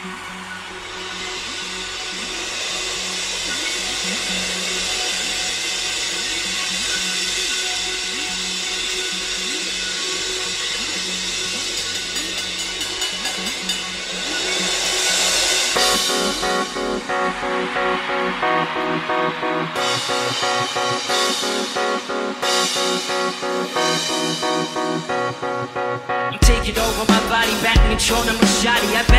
Take it over my body, back I'm a shoddy.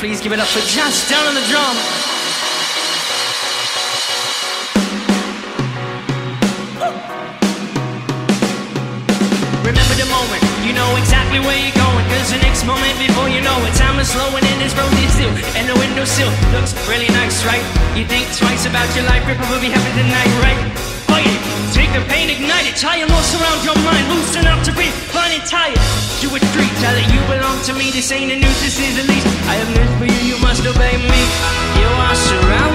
Please give it up for John down on the drum? Remember the moment, you know exactly where you're going. Cause the next moment before you know it, time is slowing and this road still. And the windowsill looks really nice, right? You think twice about your life, it probably happened tonight, right? Take the pain, ignite it, tie your loss around your mind, loosen up to breathe, fine and tired. You a this the news, is the least. I have news for you, you must obey me. You are surrounding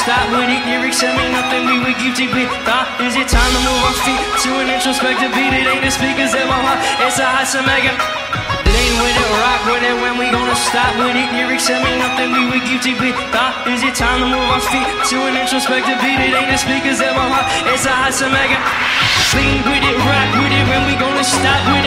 stop with it? Lyrics tell me nothing, we keep deep with thought. Is it time to move our feet to an introspective beat? It ain't the speakers in my heart, it's a hot mega. Lean with it, rock with it, when we gonna stop with it? Lyrics tell me nothing, we keep deep with thought. Is it time to move our feet to an introspective beat? It ain't the speakers in my heart, it's a hot mega. Lean with it, rock with it, when we gonna stop with it?